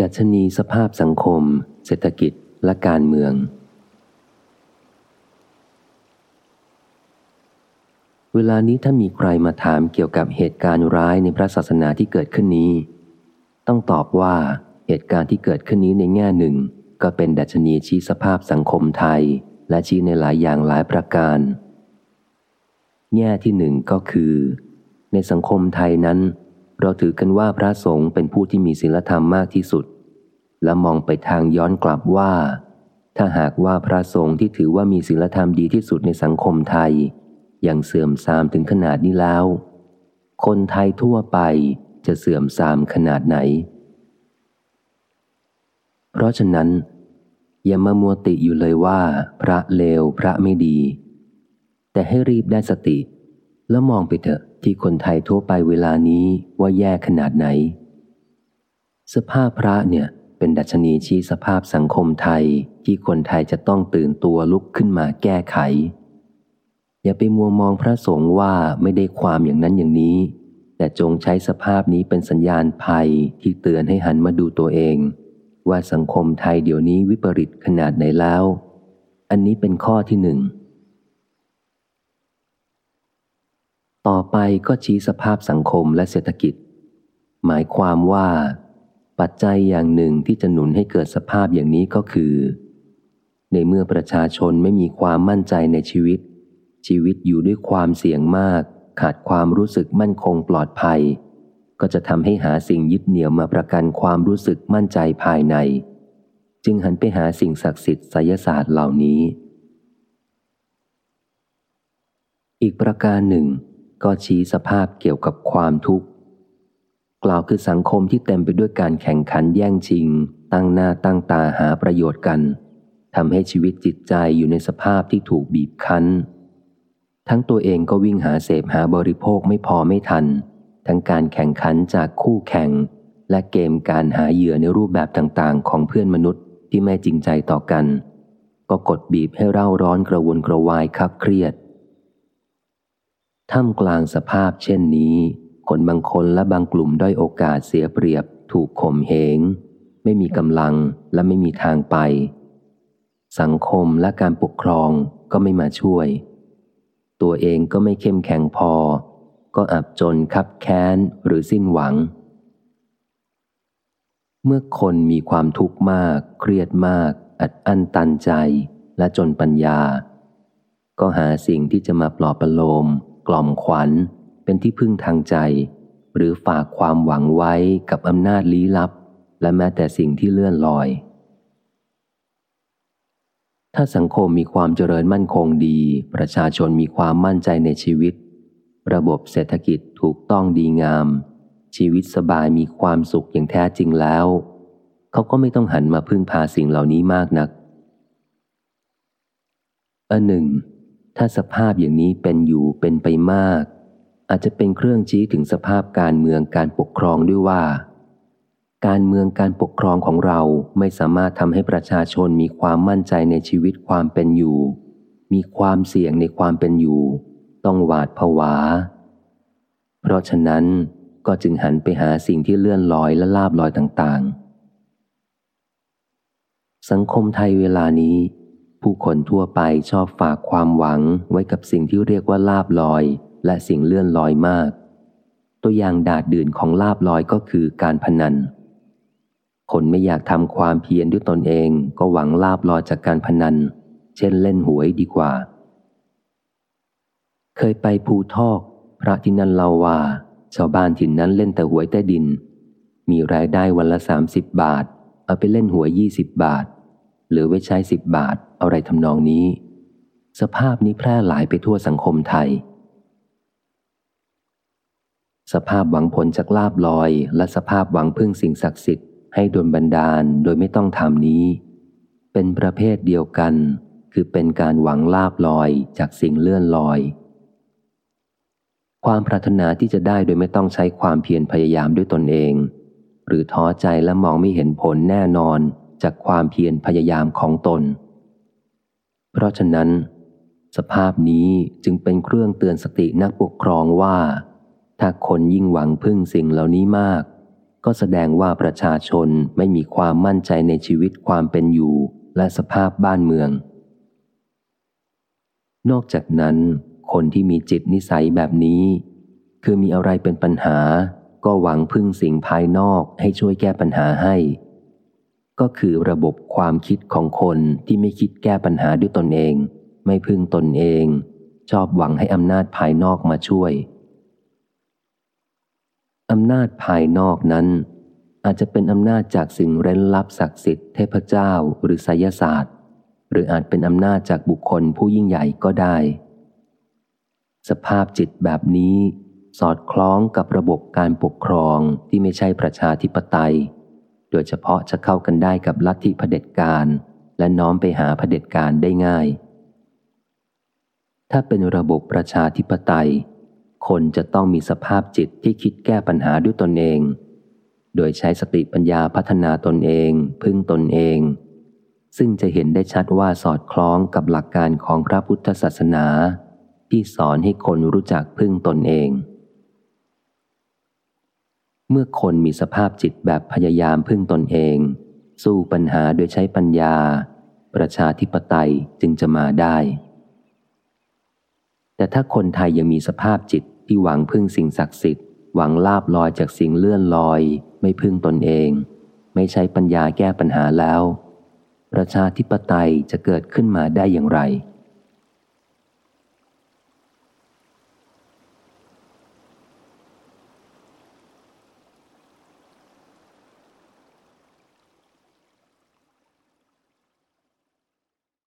ดัชนีสภาพสังคม เศรษฐกิจและการเมือง เวลานี้ถ้ามีใครมาถามเกี่ยวกับเหตุการณ์ร้ายในพระศาสนาที่เกิดขึ้นนี้ ต้องตอบว่าเหตุการณ์ที่เกิดขึ้นนี้ในแง่หนึ่ง ก็เป็นดัชนีชี้สภาพสังคมไทย และชี้ในหลายอย่างหลายประการ แง่ที่หนึ่งก็คือ ในสังคมไทยนั้น เราถือกันว่าพระสงฆ์เป็นผู้ที่มีศีลธรรมมากที่สุด และมองไปทางย้อนกลับว่า ถ้าหากว่าพระสงฆ์ที่ถือว่ามีศีลธรรมดีที่สุดในสังคมไทย ยังเสื่อมทรามถึงขนาดนี้แล้ว คนไทยทั่วไปจะเสื่อมทรามขนาดไหน เพราะฉะนั้น อย่ามามัวติอยู่เลยว่า พระเลวพระไม่ดี แต่ให้รีบได้สติ แล้วมองไปเถอะ ที่คนไทยทั่วไปเวลานี้ว่าแย่ขนาดไหน สภาพพระเนี่ยเป็นดัชนีชี้สภาพสังคมไทยที่คนไทยจะต้องตื่นตัวลุกขึ้นมาแก้ไข อย่าไปมัวมองพระสงฆ์ว่าไม่ได้ความอย่างนั้นอย่างนี้ แต่จงใช้สภาพนี้เป็นสัญญาณภัยที่เตือนให้หันมาดูตัวเอง ว่าสังคมไทยเดี๋ยวนี้วิปริตขนาดไหนแล้ว อันนี้เป็นข้อที่หนึ่ง ต่อไปก็ชี้สภาพสังคมและเศรษฐกิจ หมายความว่า ปัจจัยอย่างหนึ่งที่จะหนุนให้เกิดสภาพอย่างนี้ก็คือ ในเมื่อประชาชนไม่มีความมั่นใจในชีวิต ชีวิตอยู่ด้วยความเสี่ยงมาก ขาดความรู้สึกมั่นคงปลอดภัย ก็จะทำให้หาสิ่งยึดเหนี่ยวมาประกันความรู้สึกมั่นใจภายใน จึงหันไปหาสิ่งศักดิ์สิทธิ์ไสยศาสตร์เหล่านี้ อีกประการหนึ่ง ก็ชี้สภาพเกี่ยวกับความทุกข์ กล่าวคือสังคมที่เต็มไปด้วยการแข่งขันแย่งชิง ตั้งหน้าตั้งตาหาประโยชน์กันทำให้ชีวิตจิตใจอยู่ในสภาพที่ถูกบีบคั้น ทั้งตัวเองก็วิ่งหาเสพหาบริโภคไม่พอไม่ทัน ทั้งการแข่งขันจากคู่แข่ง และเกมการหาเหยื่อในรูปแบบต่างๆ ของเพื่อนมนุษย์ที่ไม่จริงใจต่อกัน ก็กดบีบให้เร่าร้อนกระวนกระวายคับเครียด ท่ามกลางสภาพเช่นนี้ คนบางคนและบางกลุ่มด้อยโอกาสเสียเปรียบ ถูกข่มเหง ไม่มีกำลังและไม่มีทางไป สังคมและการปกครองก็ไม่มาช่วย ตัวเองก็ไม่เข้มแข็งพอ ก็อับจนคับแค้นหรือสิ้นหวัง เมื่อคนมีความทุกข์มาก เครียดมาก อัดอั้นตันใจและจนปัญญา ก็หาสิ่งที่จะมาปลอบประโลม กล่อมขวัญ เป็นที่พึ่งทางใจ หรือฝากความหวังไว้กับอำนาจลี้ลับ และแม้แต่สิ่งที่เลื่อนลอย ถ้าสังคมมีความเจริญมั่นคงดี ประชาชนมีความมั่นใจในชีวิต ระบบเศรษฐกิจถูกต้องดีงาม ชีวิตสบายมีความสุขอย่างแท้จริงแล้ว เขาก็ไม่ต้องหันมาพึ่งพาสิ่งเหล่านี้มากนักอันหนึ่ง ถ้าสภาพอย่างนี้เป็นอยู่เป็นไปมาก อาจจะเป็นเครื่องชี้ถึงสภาพการเมืองการปกครองด้วยว่า การเมืองการปกครองของเราไม่สามารถทำให้ประชาชนมีความมั่นใจในชีวิตความเป็นอยู่ มีความเสี่ยงในความเป็นอยู่ ต้องหวาดผวา เพราะฉะนั้นก็จึงหันไปหาสิ่งที่เลื่อนลอยและลาบลอยต่างๆ สังคมไทยเวลานี้ ผู้คนทั่วไปชอบฝากความหวังไว้กับสิ่งที่เรียกว่าลาบลอย และสิ่งเลื่อนลอยมาก ตัวอย่างดาดดื่นของลาบลอยก็คือการพนัน คนไม่อยากทำความเพียรด้วยตนเองก็หวังลาบลอยจากการพนัน เช่นเล่นหวยดีกว่า เคยไปภูทอก พระที่นั่นเล่าว่า ชาวบ้านถิ่นนั้นเล่นแต่หวยใต้ดิน มีรายได้วันละสามสิบบาท เอาไปเล่นหวยยี่สิบบาท หรือไว้ใช้สิบบาท อะไรทำนองนี้ สภาพนี้แพร่หลายไปทั่วสังคมไทย สภาพหวังผลจากลาบลอย และสภาพหวังพึ่งสิ่งศักดิ์สิทธิ์ให้ดลบันดาลโดยไม่ต้องทำนี้ เป็นประเภทเดียวกัน คือเป็นการหวังลาบลอยจากสิ่งเลื่อนลอย ความปรารถนาที่จะได้โดยไม่ต้องใช้ความเพียรพยายามด้วยตนเอง หรือท้อใจและมองไม่เห็นผลแน่นอนจากความเพียรพยายามของตน เพราะฉะนั้น สภาพนี้จึงเป็นเครื่องเตือนสตินักปกครองว่า ถ้าคนยิ่งหวังพึ่งสิ่งเหล่านี้มาก ก็แสดงว่าประชาชนไม่มีความมั่นใจในชีวิตความเป็นอยู่และสภาพบ้านเมือง นอกจากนั้น คนที่มีจิตนิสัยแบบนี้ คือมีอะไรเป็นปัญหา ก็หวังพึ่งสิ่งภายนอกให้ช่วยแก้ปัญหาให้ ก็คือระบบความคิดของคนที่ไม่คิดแก้ปัญหาด้วยตนเอง ไม่พึ่งตนเอง ชอบหวังให้อำนาจภายนอกมาช่วยอำนาจภายนอกนั้น อาจจะเป็นอำนาจจากสิ่งเร้นลับศักดิ์สิทธิ์เทพเจ้าหรือไสยศาสตร์ หรืออาจเป็นอำนาจจากบุคคลผู้ยิ่งใหญ่ก็ได้ สภาพจิตแบบนี้ สอดคล้องกับระบบการปกครองที่ไม่ใช่ประชาธิปไตย โดยเฉพาะจะเข้ากันได้กับลัทธิเผด็จการ และน้อมไปหาเผด็จการได้ง่าย ถ้าเป็นระบบประชาธิปไตย คนจะต้องมีสภาพจิตที่คิดแก้ปัญหาด้วยตนเอง โดยใช้สติปัญญาพัฒนาตนเอง พึ่งตนเอง ซึ่งจะเห็นได้ชัดว่าสอดคล้องกับหลักการของพระพุทธศาสนา ที่สอนให้คนรู้จักพึ่งตนเอง เมื่อคนมีสภาพจิตแบบพยายามพึ่งตนเอง สู้ปัญหาโดยใช้ปัญญา ประชาธิปไตยจึงจะมาได้ แต่ถ้าคนไทยยังมีสภาพจิตที่หวังพึ่งสิ่งศักดิ์สิทธิ์หวังลาบลอยจากสิ่งเลื่อนลอย ไม่พึ่งตนเอง ไม่ใช้ปัญญาแก้ปัญหาแล้ว ประชาธิปไตยจะเกิดขึ้นมาได้อย่างไร